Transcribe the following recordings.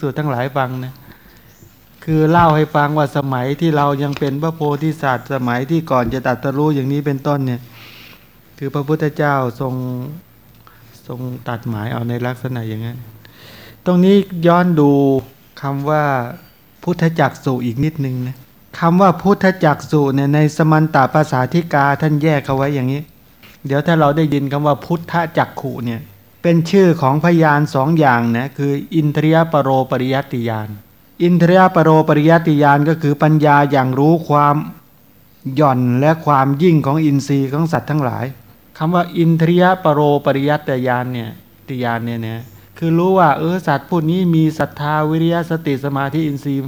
สูตรทั้งหลายฟังนะคือเล่าให้ฟังว่าสมัยที่เรายังเป็นพระโพธิสัตว์ สมัยที่ก่อนจะตัดตรู้อย่างนี้เป็นต้นเนี่ย คือพระพุทธเจ้าทรงทรงตัดหมายเอาในลักษณะอย่างนั้น ตรงนี้ย้อนดูคำว่าพุทธจักสุอีกนิดนึงนะคำว่าพุทธจักสุเนี่ยในสมันตาภาษาธิกาท่านแยกเอาไว้อย่างนี้ เดี๋ยวถ้าเราได้ยินคำว่าพุทธจักขุเนี่ย เป็นชื่อของพยานสองอย่างนะคืออินทรียปรโรปริยัติยาน อินทรียปรโรปริยัติยานก็คือปัญญาอย่างรู้ความหย่อนและความยิ่งของอินทรีย์ของสัตว์ทั้งหลายคำว่าอินทรียปรโรปริยัติยานเนี่ยติยานเนี่ยนะคือรู้ว่าเออสัตว์พวกนี้มีศรัทธาวิริยะสติสมาธิอินทรีย์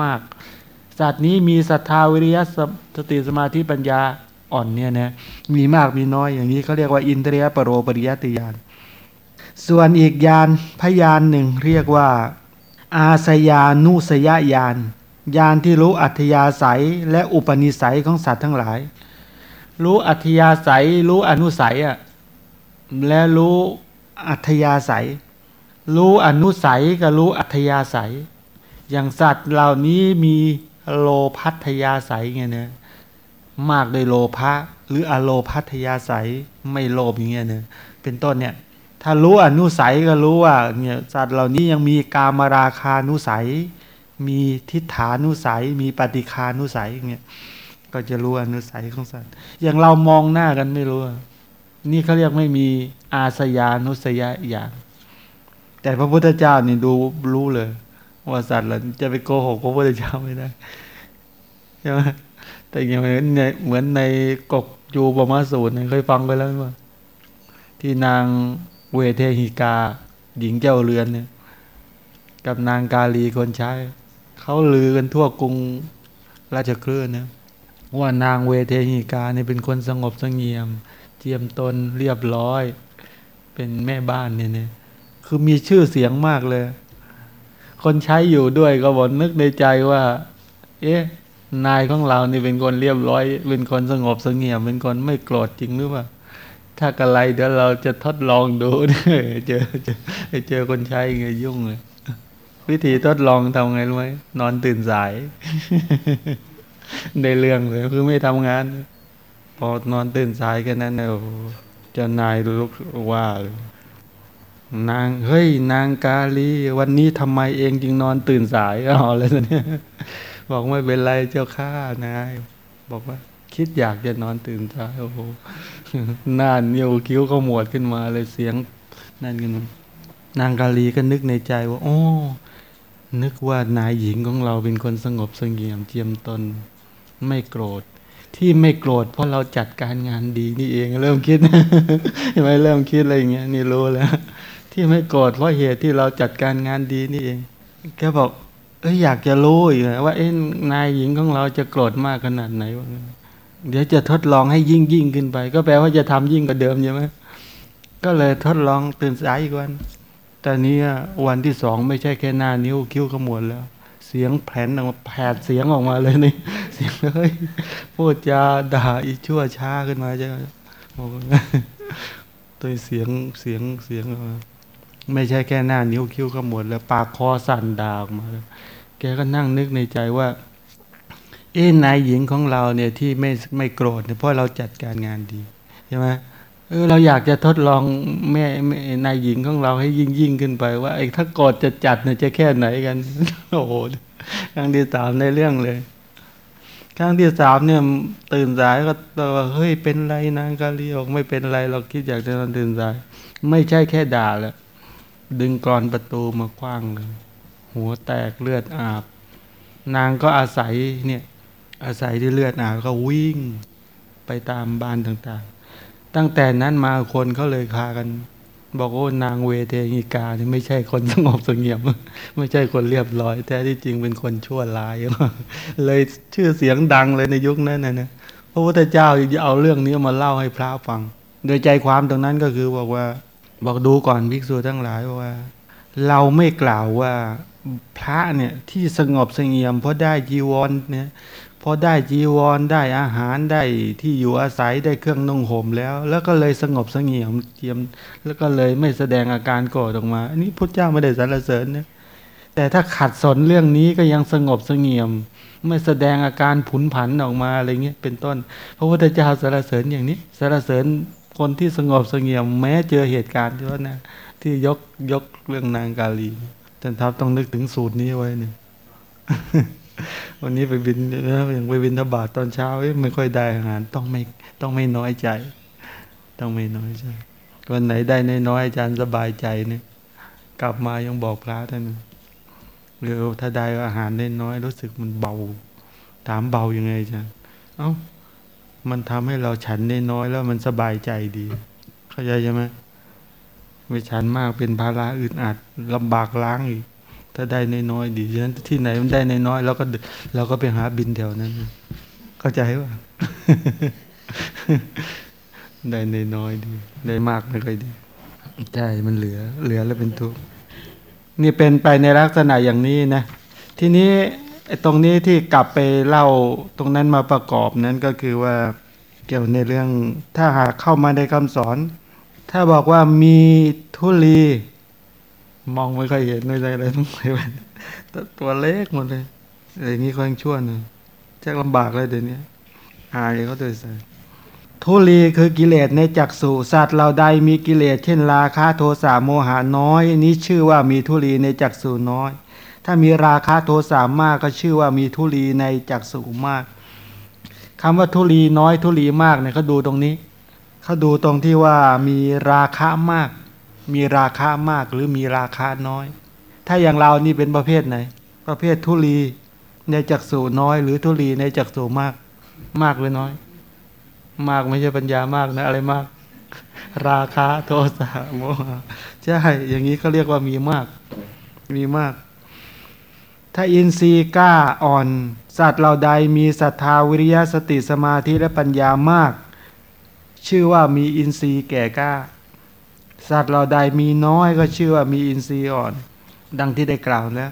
มาก สัตว์นี้มีศรัทธาวิริยะสติสมาธิปัญญาอ่อนเนี่ยนะมีมากมีน้อยอย่างนี้เขาเรียกว่าอินทรียปรโรปริยัติยาน ส่วนอีกยานพยานหนึ่งเรียกว่า อาสยานุสยญาณญาณที่รู้อัธยาศัยและอุปนิสัยของสัตว์ทั้งหลาย รู้อัธยาศัย รู้อนุสัยอะและรู้อัธยาศัย รู้อนุสัยกับรู้อัธยาศัย อย่างสัตว์เหล่านี้มีโลพัทยาศัยไงเนี่ยมากโดยโลภะหรืออโลพัทยาศัยไม่โลภอย่างเงี้ยเนี่ยเป็นต้นเนี่ย ถ้ารู้อนุสัยก็รู้ว่าเนี่ยสัตว์เหล่านี้ยังมีกามราคานุสัย มีทิฏฐานุสัย มีปฏิคานุสัยอย่างเงี้ยก็จะรู้อนุสัยของสัตว์ อย่างเรามองหน้ากันไม่รู้ นี่เขาเรียกไม่มีอาสยานุสยอย่าง แต่พระพุทธเจ้านี่ดูรู้เลย ว่าสัตว์เราจะไปโกหกพระพุทธเจ้าไม่ได้ใช่ไหมแต่อย่างเหมือนในเหมือนในกกยูปมาสูตรเคยฟังไปแล้วว่าที่นาง เวเทหิกา หญิงเจ้าเรือนเนี่ยกับนางกาลีคนใช้ เขาลือกันทั่วกรุงราชเครือนะว่านางเวเทหิกาเนี่ยเป็นคนสงบสงเงียม เจียมตนเรียบร้อย เป็นแม่บ้านเนี่ยเนี่ยคือมีชื่อเสียงมากเลย คนใช้อยู่ด้วยก็บอกนึกในใจว่า เอ๊ะนายของเรานี่เป็นคนเรียบร้อย เป็นคนสงบสงเงียมเป็นคนไม่โกรธจริงหรือเปล่า ถ้ากระไรเดี๋ยวเราจะทดลองดูเจอเจอเจอคนใช้ไงยุ่งเลยวิธีทดลองทำไงรู้ไหมนอนตื่นสายในเรื่องเลยคือไม่ทำงาน พอนอนตื่นสายแค่นั้นเนี่ยเจ้านายลุกว่าเลยนางเฮ้ย นางกาลี วันนี้ทำไมเองจึงนอนตื่นสายอ๋อเลยเนี่ยบอกไม่เป็นไรเจ้าข้านาย บอกว่า คิดอยากจะนอนตื่นสายโอ้โหหน้าเนียวคิ้วก็หมวดขึ้นมาเลยเสียงนั่นกันนางกาลีก็นึกในใจว่า โอ้ นึกว่านายหญิงของเราเป็นคนสงบสงเงียมเจียมตน ไม่โกรธ ที่ไม่โกรธเพราะเราจัดการงานดีนี่เอง เริ่มคิดใช่ไหมเริ่มคิดอะไรอย่างเงี้ยนี่รู้แล้ว ที่ไม่โกรธเพราะเหตุที่เราจัดการงานดีนี่เองแกบอกเอ้ยอยากจะรู้อีกว่าเอ้นายหญิงของเราจะโกรธมากขนาดไหนวะ เดี๋ยวจะทดลองให้ยิ่งยิ่งขึ้นไป ก็แปลว่าจะทำยิ่งกว่าเดิมใช่ไหมก็เลยทดลองตื่นสายอีกวันแต่นี้วันที่สองไม่ใช่แค่หน้านิ้วคิ้วขมวดแล้ว เสียงแผ่นออกมาแผดเสียงออกมาเลยนี่ เสียงเฮ้ยพูดจาด่าอีชั่วช้าขึ้นมาใช่ไหมตัวเสียงเสียงเสียงออกมาไม่ใช่แค่หน้านิ้วคิ้วขมวดแล้ว ปากคอสั่นด่าออกมาเลยแกก็นั่งนึกในใจว่า เอ๊นายหญิงของเราเนี่ยที่ไม่ไม่โกรธเนี่ยเพราะเราจัดการงานดีใช่ไหมเออเราอยากจะทดลองแม่แม่นายหญิงของเราให้ยิ่งยิ่งขึ้นไป ว่าไอ้ถ้ากอดจะจัดเนี่ยจะแค่ไหนกันโอ้โหครั้งที่สามในเรื่องเลยครั้งที่สามเนี่ยตื่นสายก็ตัวเฮ้ยเป็นไรนางกาลีบอกไม่เป็นไรเราคิดอยากจะนอนตื่นสาย ไม่ใช่แค่ด่าแล้วดึงกรอนประตูมาคว้างเลยหัวแตกเลือดอาบ นางก็อาศัยเนี่ย อาศัยที่เลือดอาบก็วิ่งไปตามบ้านต่างๆ ตั้งแต่นั้นมาคนเขาเลยคากัน บอกว่านางเวเทหิกานี่ไม่ใช่คนสงบสงเงียม ไม่ใช่คนเรียบร้อย แต่ที่จริงเป็นคนชั่วร้าย เลยชื่อเสียงดังเลยในยุคนั้นนะนะพระพุทธเจ้าจะเอาเรื่องนี้มาเล่าให้พระฟัง โดยใจความตรงนั้นก็คือบอกว่า บอกดูก่อนภิกษุทั้งหลายว่า เราไม่กล่าวว่าพระเนี่ยที่สงบสงเงียมเพราะได้จีวรเนี่ย อได้จีวรได้อาหารได้ที่อยู่อาศัยได้เครื่องนุ่งห่มแล้ว แล้วก็เลยสงบสงเงียมเจียม แล้วก็เลยไม่แสดงอาการโกรธออกมา อันนี้พระเจ้าไม่ได้สรรเสริญนี่ยแต่ถ้าขัดสนเรื่องนี้ก็ยังสงบสงี่ยม ไม่แสดงอาการผุนผันออกมาอะไรเงี้ยเป็นต้น พระพุทธเจ้าสรรเสริญอย่างนี้สรรเสริญคนที่สงบสงี่ยม แม้เจอเหตุการณ์ที่ว่านะที่ยกยกเรื่องนางกาลีท่านทัพต้องนึกถึงสูตรนี้ไว้เนี่ย วันนี้ไปบินนะอย่างไปบินทบาทตอนเช้าไม่ค่อยได้อาหารต้องไม่ต้องไม่น้อยใจ ต้องไม่น้อยใจวันไหนได้น้อยอาจารย์สบายใจเนี่ย กลับมายังบอกพระท่านหรือถ้าได้อาหารได้น้อยรู้สึกมันเบา ถามเบายังไงจ๊ะเอ้ามันทำให้เราฉันได้น้อยแล้วมันสบายใจดี เข้าใจใช่ไหมไม่ฉันมากเป็นภาระอึดอัดลำบากล้างอีก ถ้าได้น้อยๆดีฉะนั้นที่ไหนมันได้น้อยๆเราก็เราก็ไปหาบินแถวนั้น เข้าใจว่าได้น้อยๆดี ได้มากไม่ค่อยดีใช่มันเหลือ เหลือแล้วเป็นทุกข์นี่เป็นไปในลักษณะอย่างนี้นะ ทีนี้ไอ้ตรงนี้ที่กลับไปเล่าตรงนั้นมาประกอบนั้นก็คือว่าเกี่ยวในเรื่องถ้าหากเข้ามาในคำสอน ถ้าบอกว่ามีทุลี มองไม่ค่อยเห็นไม่ได้อะไรต้องไปเป็นตัวเล็กหมดเลยอะไรอย่างนี้ค่อยชั่วหนึ่งแจะลำบากเลยเดี๋ยวนี้อายเขาตัวใส่ทุลีคือกิเลสในจักสุสัตว์เราใดมีกิเลสเช่นราคะโทสะโมหะน้อย นี้ชื่อว่ามีทุลีในจักสุน้อย ถ้ามีราคะโทสะมากก็ชื่อว่ามีทุลีในจักสุมากคำว่าทุลีน้อยทุลีมากเนี่ยเขาดูตรงนี้เขาดูตรงที่ว่ามีราคะมาก มีราคามากหรือมีราคาน้อย ถ้าอย่างเรานี่เป็นประเภทไหน ประเภททุลีในจักสุน้อย หรือทุลีในจักสุมาก มากหรือน้อย มากไม่ใช่ปัญญามากนะ อะไรมาก ราคาโทสะโมหะใช่อย่างนี้เขาเรียกว่ามีมาก มีมาก ถ้าอินทรีย์กล้าอ่อน สัตว์เราใดมีศรัทธาวิริยะสติสมาธิและปัญญามาก ชื่อว่ามีอินทรีย์แก่กล้า สัตว์เราใดมีน้อยก็ชื่อว่ามีอินทรีย์อ่อน ดังที่ได้กล่าวแล้ว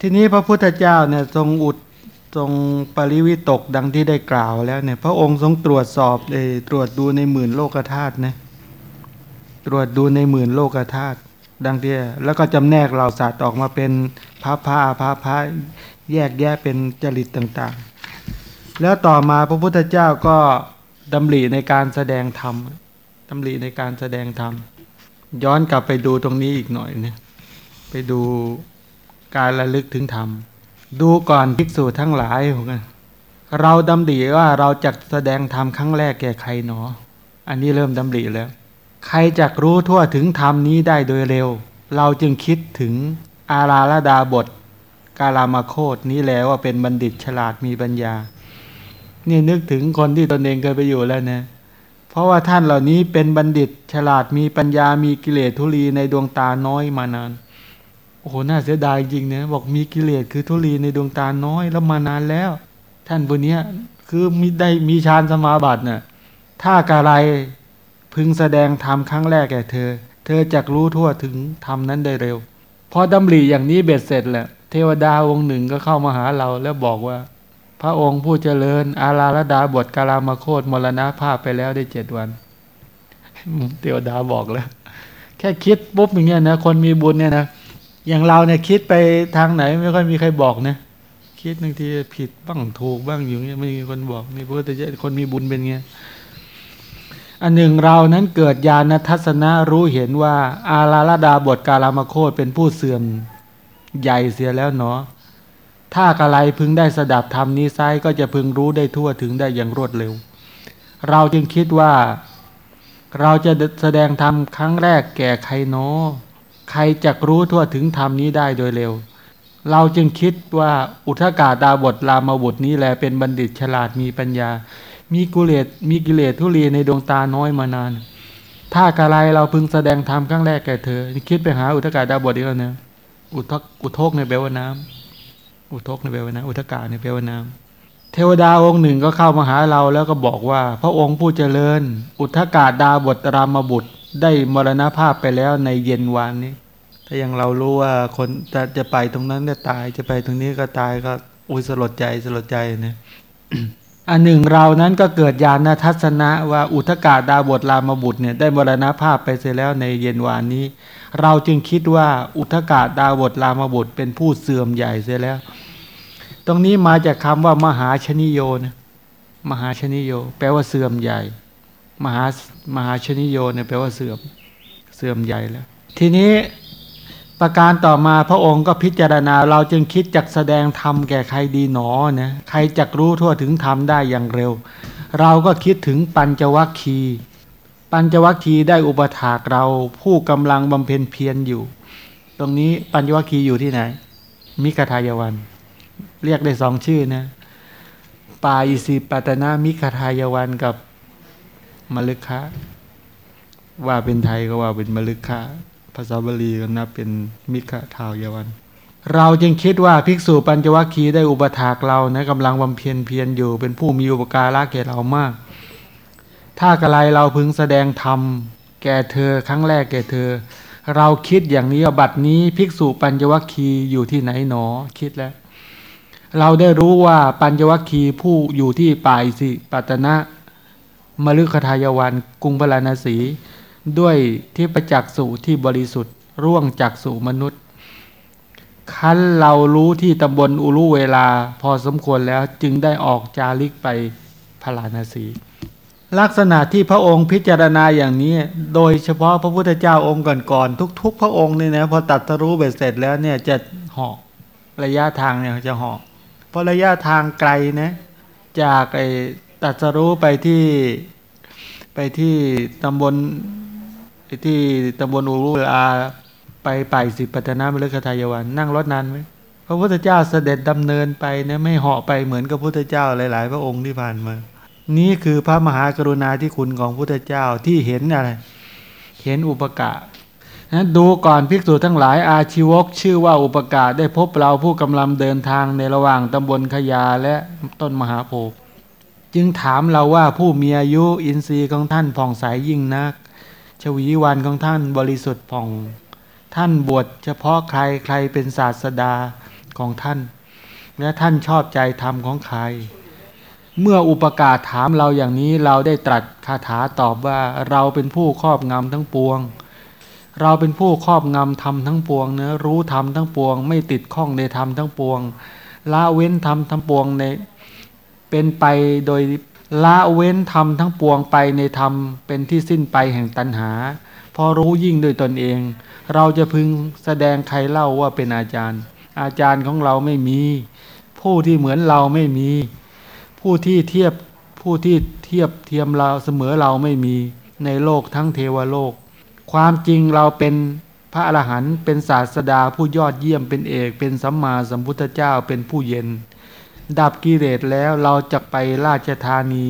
ทีนี้พระพุทธเจ้าเนี่ยทรงอุดทรงปริวิตกดังที่ได้กล่าวแล้วเนี่ยพระองค์ทรงตรวจสอบเออตรวจดูในหมื่นโลกธาตุนะตรวจดูในหมื่นโลกธาตุดังที่แล้วก็จำแนกเหล่าสัตว์ออกมาเป็นพระพาพระพระแยกแยะเป็นจริตต่างๆ แล้วต่อมาพระพุทธเจ้าก็ดำริในการแสดงธรรมดำริในการแสดงธรรม ย้อนกลับไปดูตรงนี้อีกหน่อยเนี่ยไปดูการระลึกถึงธรรม ดูก่อนภิกษุทั้งหลายของเราดำริว่าเราจะแสดงธรรมครั้งแรกแก่ใครหนอ อันนี้เริ่มดำริแล้ว ใครจักรู้ทั่วถึงธรรมนี้ได้โดยเร็ว เราจึงคิดถึงอาราลดาบท กาลามาโคตนี้แล้วว่าเป็นบัณฑิตฉลาดมีปัญญา นี่นึกถึงคนที่ตนเองเคยไปอยู่แล้วนะ เพราะว่าท่านเหล่านี้เป็นบัณฑิตฉลาดมีปัญญามีกิเลสทุลีในดวงตาน้อยมานาน โอ้โหน่าเสียดายจริงเนี่ยบอกมีกิเลสคือทุลีในดวงตาน้อยแล้วมานานแล้ว ท่านพวกนี้คือมีได้มีฌานสมาบัติเนี่ยถ้ากะไรพึงแสดงธรรมครั้งแรกแก่เธอ เธอจักรู้ทั่วถึงธรรมนั้นได้เร็วพอดำริอย่างนี้เบ็ดเสร็จแหละเทวดาองค์หนึ่งก็เข้ามาหาเราแล้วบอกว่า พระองค์ผู้เจริญ อาราลดาบทกาลามาโคตมรณะภาพไปแล้วได้เจ็ดวันเทวดาบอกแล้ว แค่คิดปุ๊บอย่างเงี้ยนะคนมีบุญเนี่ยนะอย่างเราเนี่ยคิดไปทางไหน ไม่ค่อยมีใครบอกนะคิดบางทีผิดบ้างถูกบ้างอยู่เงี้ยไม่มีคนบอกนี่เพราะแต่คนมีบุญเป็นเงี้ยอันหนึ่งเรานั้นเกิดญาณทัศนะรู้เห็นว่า อาราลดาบทกาลามาโคตเป็นผู้เสื่อมใหญ่เสียแล้วเนาะ ถ้ากะไรพึงได้สดับธรรมนี้ไซก็จะพึงรู้ได้ทั่วถึงได้อย่างรวดเร็ว เราจึงคิดว่า เราจะแสดงธรรมครั้งแรกแก่ใครเนาะใครจะรู้ทั่วถึงธรรมนี้ได้โดยเร็ว เราจึงคิดว่าอุทกาดาบทรามบุตรนี้แหละเป็นบัณฑิตฉลาดมีปัญญา มีกุเลสมีกิเลสทุลีในดวงตาน้อยมานาน ถ้ากะไรเราพึงแสดงธรรมครั้งแรกแก่เธอ คิดไปหาอุทกาดาบทอีกแล้วนะอุทกอุทกในแปลว่าน้ำ อุทกในแปลว่าน้ำอุทกาในแปลว่าน้ำเทวดาองค์หนึ่งก็เข้ามาหาเราแล้วก็บอกว่า พระองค์ผู้เจริญ อุทกาดาบทรามบุตรได้มรณภาพไปแล้วในเย็นวานนี้ ถ้ายังเรารู้ว่าคนจะจะไปตรงนั้นจะตายจะไปตรงนี้ก็ตายก็อุ้ยสลดใจสลดใจนะ อันหนึ่งเรานั้นก็เกิดญาณทัศนะว่าอุทกาดาบทรามบุตรเนี่ยได้มรณภาพไปเสียแล้วในเย็นวานนี้ เราจึงคิดว่าอุทกาดาบทรามบุตรเป็นผู้เสื่อมใหญ่เสียแล้ว ตรงนี้มาจากคำว่ามหาชนิโยนะมหาชนิโย แปลว่าเสื่อมใหญ่ มหามหาชนิโยเนี่ยแปลว่าเสื่อมเสื่อมใหญ่แล้ว ทีนี้ ประการต่อมาพระองค์ก็พิจารณาเราจึงคิดจักแสดงธรรมแก่ใครดีหนอนะใครจักรู้ทั่วถึงธรรมได้อย่างเร็ว เราก็คิดถึงปัญจวัคคีย์ปัญจวัคคีย์ได้อุปถากเราผู้กำลังบำเพ็ญเพียรอยู่ ตรงนี้ปัญจวัคคีย์อยู่ที่ไหน มิกทายวัน เรียกได้สองชื่อนะปาอิสิปัตนามิคทายวันกับมลึกคะว่าเป็นไทยก็ว่าเป็นมลึกคะ ภาษาบาลีก็นับเป็นมิขทาวยวัน เราจึงคิดว่าภิกษุปัญจวัคคีย์ได้อุปถากเรานะกำลังบำเพ็ญเพียรอยู่ เป็นผู้มีอุปการะแก่เรามาก ถ้ากระไรเราพึงแสดงธรรมแก่เธอครั้งแรกแก่เธอ เราคิดอย่างนี้บัดนี้ภิกษุปัญจวัคคีย์อยู่ที่ไหนหนอคิดแล้ว เราได้รู้ว่าปัญจวัคคีย์ผู้อยู่ที่ป่ายสิปัตนะมฤคทายวันกรุงพราณสี ด้วยที่ประจักษ์สู่ที่บริสุทธิ์ ร่วงจากสู่มนุษย์คั้นเรารู้ที่ตำบลอุรุเวลาพอสมควรแล้วจึงได้ออกจาริกไปพราณสี ลักษณะที่พระองค์พิจารณาอย่างนี้ โดยเฉพาะพระพุทธเจ้าองค์ก่อนๆทุก ๆ พระองค์เนี่ยนะพอตัดสรู้เบ็ดเสร็จแล้วเนี่ยจะหาะระยะทางเนี่ยจะหาะเพราะระยะทางไกลนะจากไอ้ตัดสรู้ไปที่ไปที่ตำบล ที่ตำบลอุรุอาไปไปสิปัตนามฤคทายวันนั่งรถนานไหมพระพุทธเจ้าเสด็จดำเนินไปนะไม่เหาะไปเหมือนกับพุทธเจ้าหลาย ๆ พระองค์ที่ผ่านมา นี่คือพระมหากรุณาธิคุณของพุทธเจ้าที่เห็นอะไร เห็นอุปกานะดูก่อนภิกษุทั้งหลายอาชีวกชื่อว่าอุปกาได้พบเราผู้กำลังเดินทางในระหว่างตำบลขยาและต้นมหาโพธิ์จึงถามเราว่าผู้มีอายุอินทรีย์ของท่านผ่องใสยยิ่งนัก ชวีวันของท่านบริสุทธิ์ผ่อง ท่านบวชเฉพาะใครใครเป็นศาสดาของท่าน และท่านชอบใจธรรมของใคร เมื่ออุปกาศถามเราอย่างนี้เราได้ตรัสคาถาตอบว่าเราเป็นผู้ครอบงำทั้งปวง เราเป็นผู้ครอบงำธรรมทั้งปวงเนะรู้ธรรมทั้งปวง ไม่ติดข้องในธรรมทั้งปวงละเว้นธรรมทั้งปวงในเป็นไปโดย ละเว้นธรรมทั้งปวงไปในธรรมเป็นที่สิ้นไปแห่งตัณหา พอรู้ยิ่งโดยตนเอง เราจะพึงแสดงใครเล่าว่าเป็นอาจารย์ อาจารย์ของเราไม่มี ผู้ที่เหมือนเราไม่มี ผู้ที่เทียบผู้ที่เทียบเทียมเราเสมอเราไม่มีในโลกทั้งเทวโลก ความจริงเราเป็นพระอรหันต์เป็นศาสดาผู้ยอดเยี่ยมเป็นเอก เป็นสัมมาสัมพุทธเจ้าเป็นผู้เย็น ดับกิเลสแล้วเราจะไปราชธานี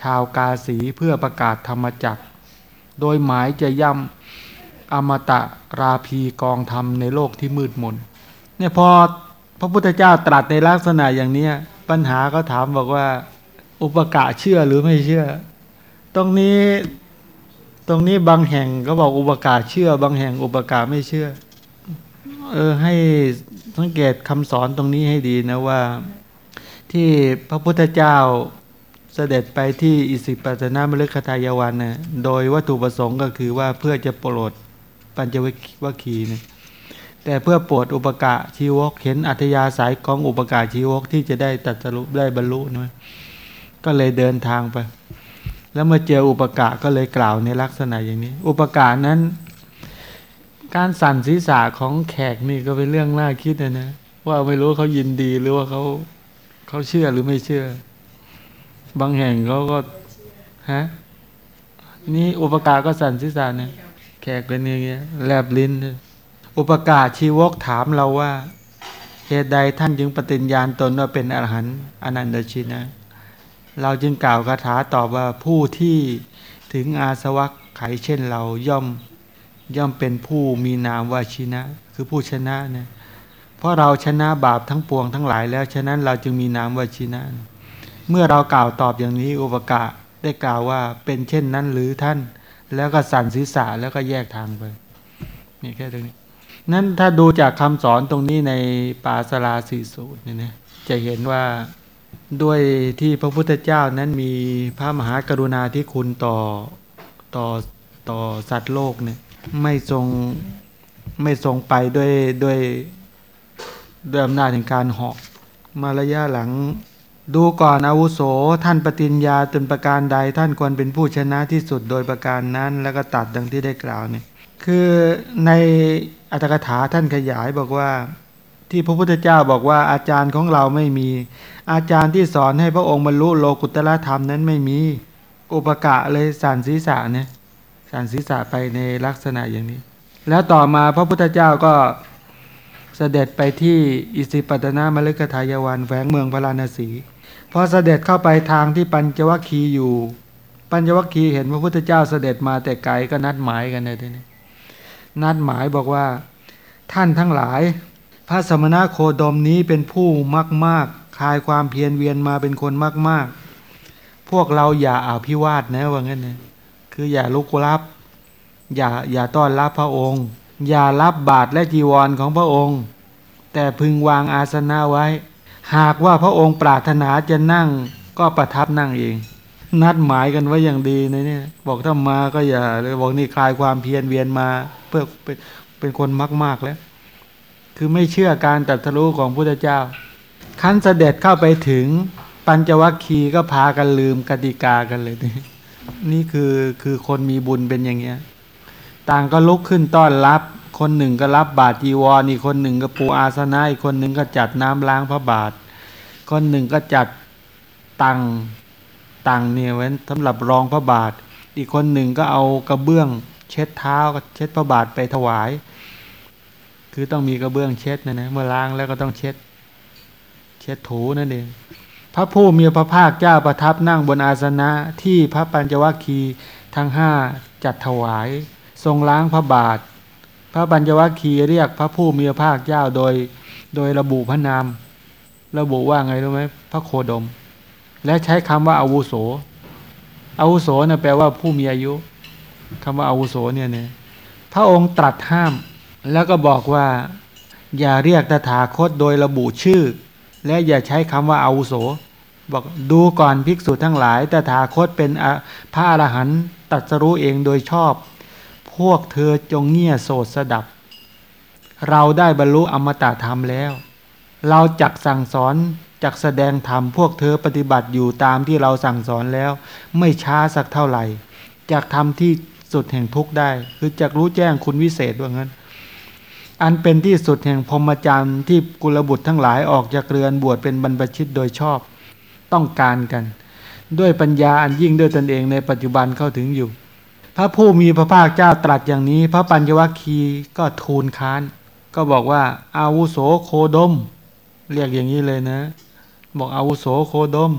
ชาวกาสีเพื่อประกาศธรรมจักร โดยหมายจะย่ำอมตะราพีกองธรรมในโลกที่มืดมนเนี่ยพอพระพุทธเจ้าตรัสในลักษณะอย่างนี้ปัญหาก็ถามบอกว่า อุปกะเชื่อหรือไม่เชื่อ ตรงนี้ตรงนี้บางแห่งก็บอกอุปกาเชื่อ บางแห่งอุปกาไม่เชื่อ เออให้สังเกตคำสอนตรงนี้ให้ดีนะว่า ที่พระพุทธเจ้าเสด็จไปที่อิสิปตนามฤคทายวันนะโดยวัตถุประสงค์ก็คือว่าเพื่อจะโปรดปัญจวัคคีนะแต่เพื่อโปรดอุปกะชีวกเห็นอัธยาศัยของอุปกะชีวกที่จะได้ตัดสรุปได้บรรลุนะก็เลยเดินทางไป แล้วมื่อเจออุปกะก็เลยกล่าวในลักษณะอย่างนี้ อุปกะนั้น การสั่นศีรษะของแขกนี่ก็เป็นเรื่องน่าคิดนะนะว่าไม่รู้เขายินดีหรือว่าเขา เขาเชื่อหรือไม่เชื่อ บางแห่งเขาก็ฮะนี่อุปการก็สั่นศีรษะเนี่ยแขกเป็นอย่างเงี้ยแลบลิ้น อุปการชีวกถามเราว่าเหตุใดท่านจึงปฏิญญาณตนว่าเป็นอรหันต์อนันตชินะ เราจึงกล่าวคาถาตอบว่าผู้ที่ถึงอาสวัคไขเช่นเราย่อมย่อมเป็นผู้มีนามว่าชินะ คือผู้ชนะเนี่ย เพราะเราชนะบาปทั้งปวงทั้งหลายแล้ว ฉะนั้นเราจึงมีนามวชินะ เมื่อเรากล่าวตอบอย่างนี้อุปกะได้กล่าวว่าเป็นเช่นนั้นหรือท่าน แล้วก็สั่นศีรษะแล้วก็แยกทางไปนี่แค่ตรงนี้ นั้นถ้าดูจากคำสอนตรงนี้ในปาสลาสีสูตรเนี่ยนะจะเห็นว่าด้วยที่พระพุทธเจ้านั้นมีพระมหากรุณาธิคุณต่อต่อต่อสัตว์โลกเนี่ยไม่ทรงไม่ทรงไปด้วยด้วย ด้วยอำนาจแห่งการเหาะมาระยะหลัง ดูก่อนอาวุโสท่านปฏิญญาตนประการใดท่านควรเป็นผู้ชนะที่สุดโดยประการนั้น แล้วก็ตัดดังที่ได้กล่าวเนี่ยคือในอัตถกถาท่านขยายบอกว่าที่พระพุทธเจ้าบอกว่าอาจารย์ของเราไม่มี อาจารย์ที่สอนให้พระองค์บรรลุโลกุตตรธรรมนั้นไม่มีอุปกะเลยสันศีษะเนี่ยสันศีษะไปในลักษณะอย่างนี้ แล้วต่อมาพระพุทธเจ้าก็ เสด็จไปที่อิสิปตนามฤคทายวันแฝงเมืองพาราณสีพอเสด็จเข้าไปทางที่ปัญจวัคคีย์อยู่ ปัญจวัคคีย์เห็นพระพุทธเจ้าเสด็จมาแต่ไกลก็นัดหมายกันเลยทีนี้นัดหมายบอกว่า ท่านทั้งหลาย พระสมณะโคดมนี้เป็นผู้มากมากคลายความเพียรเวียนมาเป็นคนมากมากพวกเราอย่าอาพิวาทนะว่างั้นนะคืออย่าลุกรับ อย่าอย่าต้อนรับพระองค์ อย่ารับบาตรและจีวรของพระองค์ แต่พึงวางอาสนะไว้ หากว่าพระองค์ปรารถนาจะนั่งก็ประทับนั่งเอง นัดหมายกันไว้อย่างดีนะเนี่ย บอกถ้ามาก็อย่าเลยบอกนี่คลายความเพียรเวียนมา เพื่อเป็นเป็นคนมาก ๆ แล้ว คือไม่เชื่อการตรัสรู้ของพุทธเจ้า ขั้นเสด็จเข้าไปถึงปัญจวัคคีย์ก็พากันลืมกติกากันเลยนี่นี่คือคือคนมีบุญเป็นอย่างเงี้ย ต่างก็ลุกขึ้นต้อนรับ คนหนึ่งก็รับบาตรจีวรอีกคนหนึ่งก็ปูอาสนะอีกคนหนึ่งก็จัดน้ำล้างพระบาท คนหนึ่งก็จัดตังตังเนี่ยไว้สำหรับรองพระบาท อีกคนหนึ่งก็เอากระเบื้อง เช็ดเท้าเช็ดพระบาทไปถวาย คือต้องมีกระเบื้องเช็ดนะนะเมื่อล้างแล้วก็ต้องเช็ด เช็ดถูนั่นเองพระผู้มีพระภาคเจ้าประทับนั่งบนอาสนะที่พระปัญจวัคคีย์ทั้งห้าจัดถวาย ทรงล้างพระบาท พระปัญจวัคคีย์เรียกพระผู้มีพระภาคเจ้าโดย โดยระบุพระนาม ระบุว่าไงรู้ไหมพระโคดม และใช้คำว่าอาวุโสอาวุโสนะ่ะแปลว่าผู้มีอายุคำว่าอาวุโสเนี่ยเนี่ยพระองค์ตรัสห้าม แล้วก็บอกว่า อย่าเรียกตถาคตโดยระบุชื่อ และอย่าใช้คำว่าอาวุโสบอกดูก่อนภิกษุทั้งหลาย ตถาคตเป็นพระอรหันต์ตรัสรู้เองโดยชอบ พวกเธอจงเงี่ยโสดสดับ เราได้บรรลุอมตะธรรมแล้ว เราจักสั่งสอนจักแสดงธรรมพวกเธอปฏิบัติอยู่ตามที่เราสั่งสอนแล้ว ไม่ช้าสักเท่าไหร่จากทำที่สุดแห่งทุกข์ได้ คือจักรู้แจ้งคุณวิเศษว่างั้น อันเป็นที่สุดแห่งพรหมจรรย์ที่กุลบุตรทั้งหลายออกจากเรือนบวชเป็นบรรพชิตโดยชอบต้องการกัน ด้วยปัญญาอันยิ่งด้วยตนเองในปัจจุบันเข้าถึงอยู่ พระผู้มีพระภาคเจ้าตรัสอย่างนี้ พระปัญญวัคคีก็ทูลค้าน ก็บอกว่าอาวุโสโคดม เรียกอย่างนี้เลยนะ บอกอาวุโสโคดม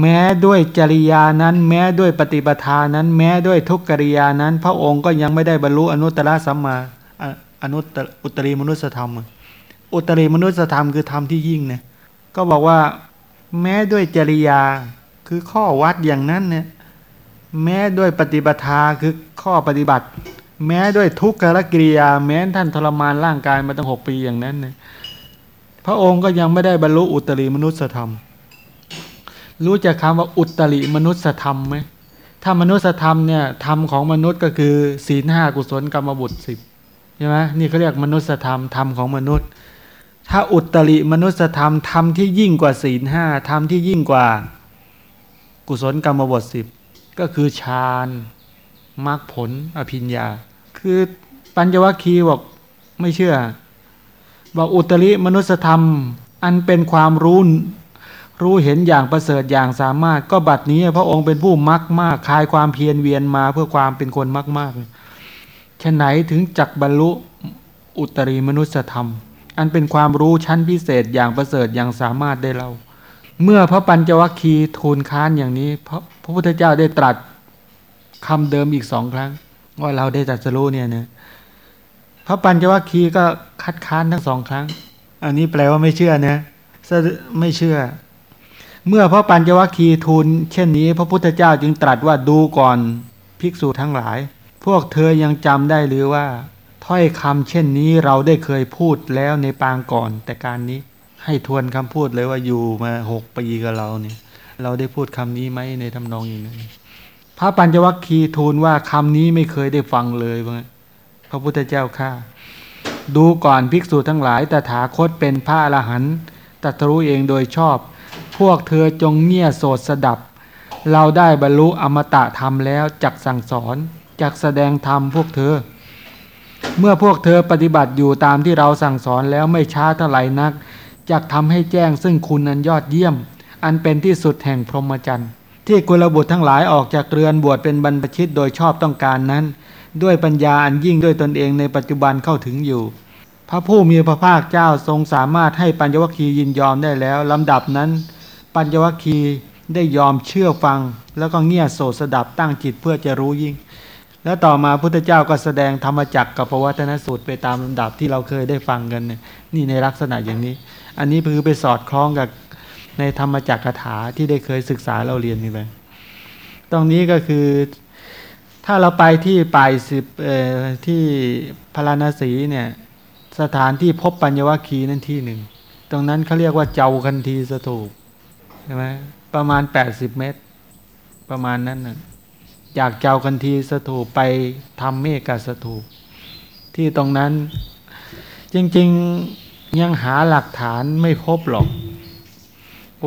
แม้ด้วยจริยานั้น แม้ด้วยปฏิปทานั้น แม้ด้วยทุกกิริยานั้น พระองค์ก็ยังไม่ได้บรรลุอนุตตรสัมมาอนุตตอุตรีมนุสธรรม อุตรีมนุสธรรมคือธรรมที่ยิ่งเนี่ยก็บอกว่าแม้ด้วยจริยาคือข้อวัดอย่างนั้นเนี่ย แม้ด้วยปฏิปทาคือข้อปฏิบัติ แม้ด้วยทุกขกิริยา แม้ท่านทรมานร่างกายมาตั้งหกปีอย่างนั้นเนี่ยพระองค์ก็ยังไม่ได้บรรลุอุตริมนุสธรรม รู้จักคำว่าอุตริมนุสธรรมไหมถ้ามนุสธรรมเนี่ยธรรมของมนุษย์ก็คือศีลห้ากุศลกรรมบุตรสิบใช่ไหมนี่เขาเรียกมนุสธรรมธรรมของมนุษย์ ถ้าอุตริมนุสธรรมธรรมที่ยิ่งกว่าศีลห้าธรรมที่ยิ่งกว่ากุศลกรรมบทสิบ ก็คือฌานมรรคผลอภิญญา คือปัญจวัคคีย์บอกไม่เชื่อ บอกอุตริมนุสธรรม อันเป็นความรู้รู้เห็นอย่างประเสริฐอย่างสามารถ ก็บัดนี้พระองค์เป็นผู้มักมากคลายความเพียรเวียนมาเพื่อความเป็นคนมากมากฉะไหนถึงจักบรรลุอุตริมนุสธรรม อันเป็นความรู้ชั้นพิเศษอย่างประเสริฐอย่างสามารถได้เล่า เมื่อพระปัญจวัคคีย์ทูลค้านอย่างนี้พระพระพุทธเจ้าได้ตรัสคำเดิมอีกสองครั้ง ว่าเราได้ตรัสรู้เนี่ยนะพระปัญจวัคคีย์ก็คัดค้านทั้งสองครั้ง อันนี้แปลว่าไม่เชื่อนะไม่เชื่อ เมื่อพระปัญจวัคคีย์ทูลเช่นนี้ พระพุทธเจ้าจึงตรัสว่าดูก่อนภิกษุทั้งหลาย พวกเธอยังจำได้หรือว่า ถ้อยคำเช่นนี้เราได้เคยพูดแล้วในปางก่อนแต่การนี้ ให้ทวนคำพูดเลยว่าอยู่มาหกปีกับเราเนี่ย เราได้พูดคำนี้ไหมในทำนองอย่างนั้นพระปัญจวัคคีย์ทูลว่าคำนี้ไม่เคยได้ฟังเลยว่างั้นพระพุทธเจ้าข้าดูก่อนภิกษุทั้งหลายตถาคตเป็นพระอรหันต์ตรัสรู้เองโดยชอบ พวกเธอจงเงี่ยโสดสดับ เราได้บรรลุอมตะธรรมแล้วจักสั่งสอนจักแสดงธรรมพวกเธอ เมื่อพวกเธอปฏิบัติอยู่ตามที่เราสั่งสอนแล้วไม่ช้าเท่าไหร่นัก จักทำให้แจ้งซึ่งคุณอันยอดเยี่ยม อันเป็นที่สุดแห่งพรหมจรรย์ ที่กุลบุตรทั้งหลายออกจากเรือนบวชเป็นบรรพชิตโดยชอบต้องการนั้น ด้วยปัญญาอันยิ่งด้วยตนเองในปัจจุบันเข้าถึงอยู่ พระผู้มีพระภาคเจ้าทรงสามารถให้ปัญญวัคคียินยอมได้แล้วลำดับนั้น ปัญญวัคคีได้ยอมเชื่อฟัง แล้วก็เงี่ยโสดสดับตั้งจิตเพื่อจะรู้ยิ่ง แล้วต่อมาพุทธเจ้าก็แสดงธรรมจักรกับปวัตนสูตรไปตามลำดับที่เราเคยได้ฟังกัน นี่ในลักษณะอย่างนี้ อันนี้คือไปสอดคล้องกับในธรรมจักรคาถาที่ได้เคยศึกษาเราเรียนนี่ไปตรงนี้ก็คือถ้าเราไปที่ป่ายสิบที่พาราณสีเนี่ยสถานที่พบปัญญวคีนั่นที่หนึ่ง ตรงนั้นเขาเรียกว่าเจ้าคันทีสถูปใช่ไหมประมาณ 80 เมตร ประมาณนั้นนะจากเจ้าคันทีสถูปไปทำเมกะสถูปที่ตรงนั้นจริง ๆ ยังหาหลักฐานไม่พบหรอก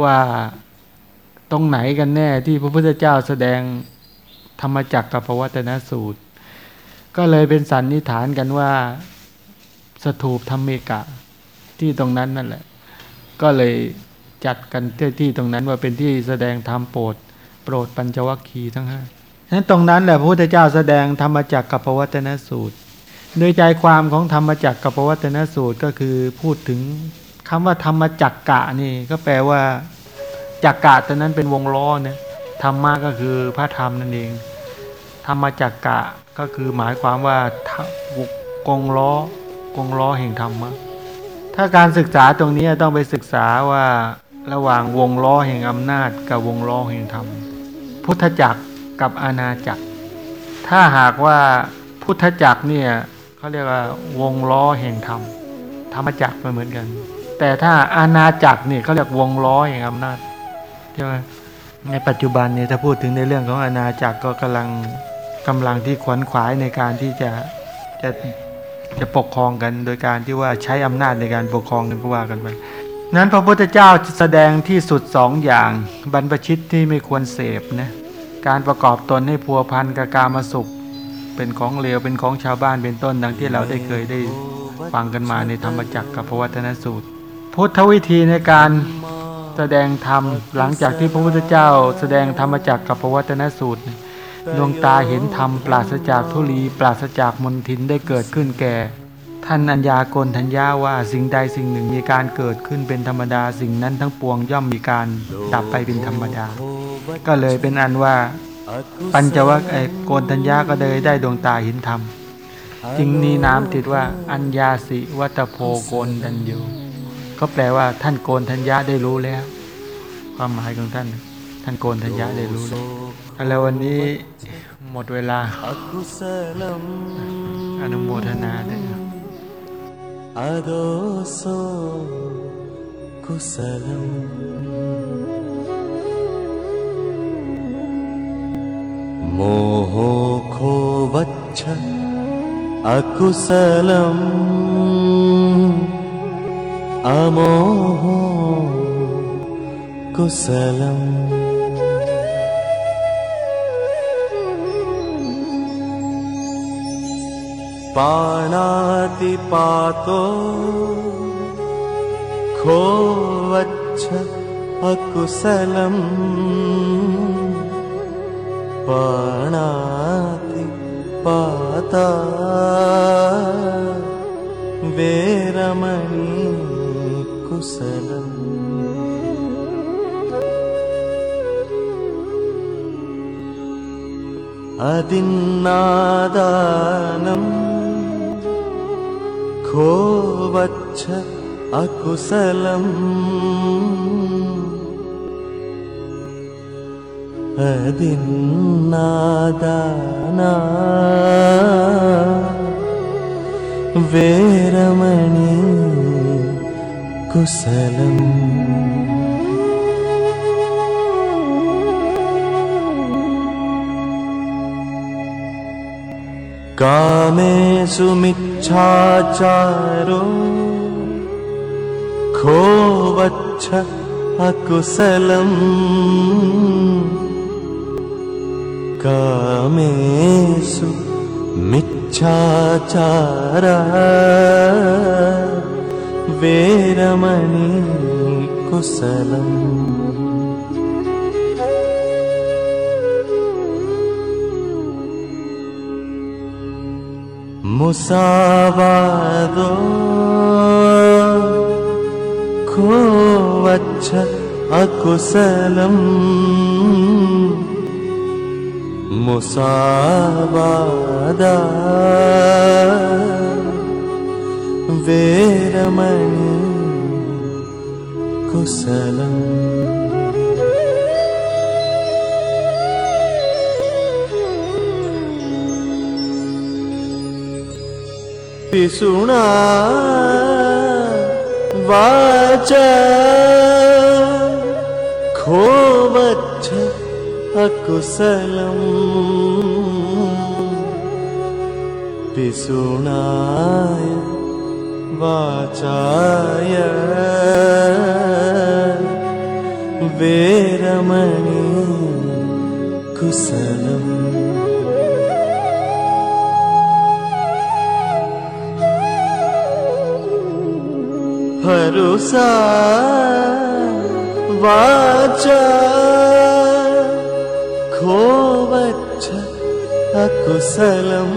ว่าตรงไหนกันแน่ที่พระพุทธเจ้าแสดงธรรมจักรกับปวัตนสูตร ก็เลยเป็นสันนิษฐานกันว่าสถูปธรรมเมกะที่ตรงนั้นนั่นแหละ ก็เลยจัดกันที่ที่ตรงนั้นว่าเป็นที่แสดงธรรมโปรด โปรดปัญจวัคคีย์ทั้งห้าฉะนั้นตรงนั้นแหละพระพุทธเจ้าแสดงธรรมจักรกับปวัตนสูตร โดยใจความของธรรมจักรกับปวัตนสูตรก็คือพูดถึงคำว่าธรรมจักกะนี่ก็แปลว่าจักกะตอนนั้นเป็นวงล้อเนี่ยธรรมะก็คือพระธรรมนั่นเอง ธรรมจักกะก็คือหมายความว่าทะกงล้อกงล้อแห่งธรรมะถ้าการศึกษาตรงนี้ต้องไปศึกษาว่าระหว่างวงล้อแห่งอำนาจ กับวงล้อแห่งธรรม พุทธจักรกับอาณาจักร ถ้าหากว่าพุทธจักรเนี่ย เขาเรียกว่าวงล้อแห่งธรรมธรรมจักรมันเหมือนกัน แต่ถ้าอาณาจักรเนี่ยเขาเรียกวงล้อแห่งอำนาจใช่ไหมในปัจจุบันเนี่ยถ้าพูดถึงในเรื่องของอาณาจักรก็กำลังกำลังที่ขวนขวายในการที่จะจะจะปกครองกันโดยการที่ว่าใช้อำนาจในการปกครองกันก็ว่ากันไปนั้นพระพุทธเจ้าแสดงที่สุดสองอย่าง บรรพชิตที่ไม่ควรเสพนะการประกอบตนให้พัวพันกับกามาสุข เป็นของเลวเป็นของชาวบ้านเป็นต้นดังที่เราได้เคยได้ฟังกันมาในธรรมจักรกับพระวัฒนสูตร พุทธวิธีในการแสดงธรรมหลังจากที่พระพุทธเจ้า แสดงธรรมจักรกับพระวัฒนสูตรดวงตาเห็นธรรมปราศจากทุลี ปราศจากมนทินได้เกิดขึ้นแก่ ท่านอัญญาโกณทัญญาว่าสิ่งใดสิ่งหนึ่งมีการเกิดขึ้นเป็นธรรมดาสิ่งนั้นทั้งปวงย่อมมีการดับไปเป็นธรรมดา ก็เลยเป็นอันว่า ปัญจวัคไอโกนธัญญาก็เลยได้ดวงตาเห็นธรรมจึงนีนามติดว่า อัญญาสิวัตโพโกนทัญยูก็แปลว่าท่านโกนธัญญาได้รู้แล้ว ความหมายของท่าน ท่านโกนธัญญาได้รู้แล้วแล้ววันนี้หมดเวลาอนุโมทนาได้อโดโซกุสลัม मोहोखोवच्छ अकुशलम् अमोहो कुशलम् पाणातिपातो खोवच्छ अकुशलम् पाणाति पाता वेरमणी कुशलम्। अदिन्नादानम् खोवच्छ अकुशलम्। दिन्नादाना वेरमणि कुशलम्। कामेषु मिच्छाचारो खोवच्छ अकुशलम्। कामेषु मिच्छाचार वेरमणि कुशलम्। मुसावादो खो वच्छ अकुशलम् मुसावादा। वेरमणि कुशलम्। पिसुणा अकुशलम् पिसुणाय वाचाय। वेरमणि कुशलम्। भरोसा वाचा। खोवच्छ అకుశలం.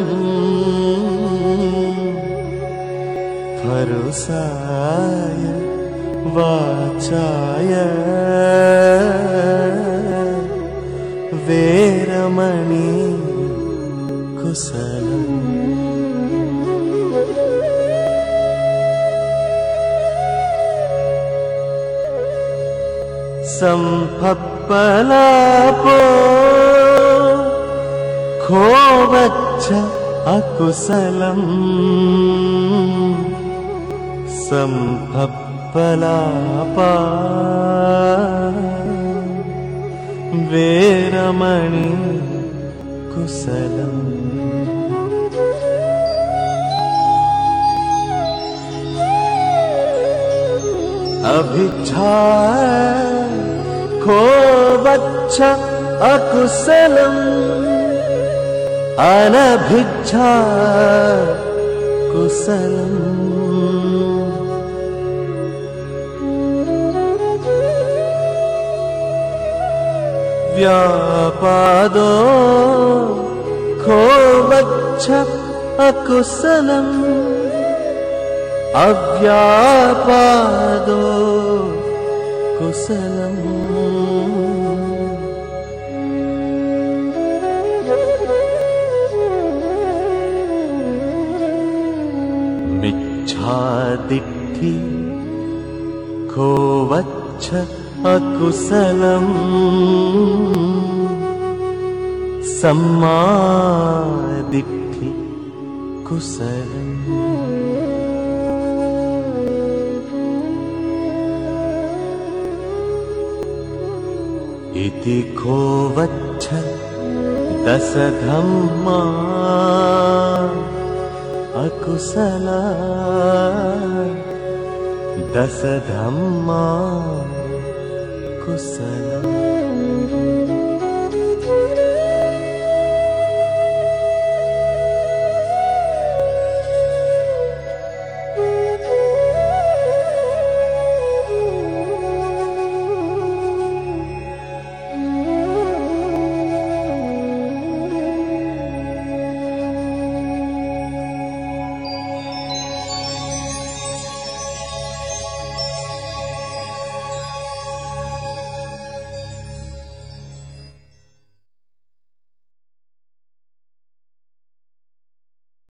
భరోసాయ వాచాయ. వేరమణి కుశలం. సంభప్పలాపో खो वच्छ अकुशलम्। सम्भप्पलापा वेरमणि कुशलम्। अभिच्छा खो वच्छ अकुशलम्। अनभिच्छा कुशलम् व्यापादो खो वच्छ अकुशलम् अव्यापादो कुशलम् दिट्ठि कोवच्छ अकुशलम्। सम्मादिट्ठि कुशलम्। इति खो दशधम्मा। अकुशला दशधम्मा कुशला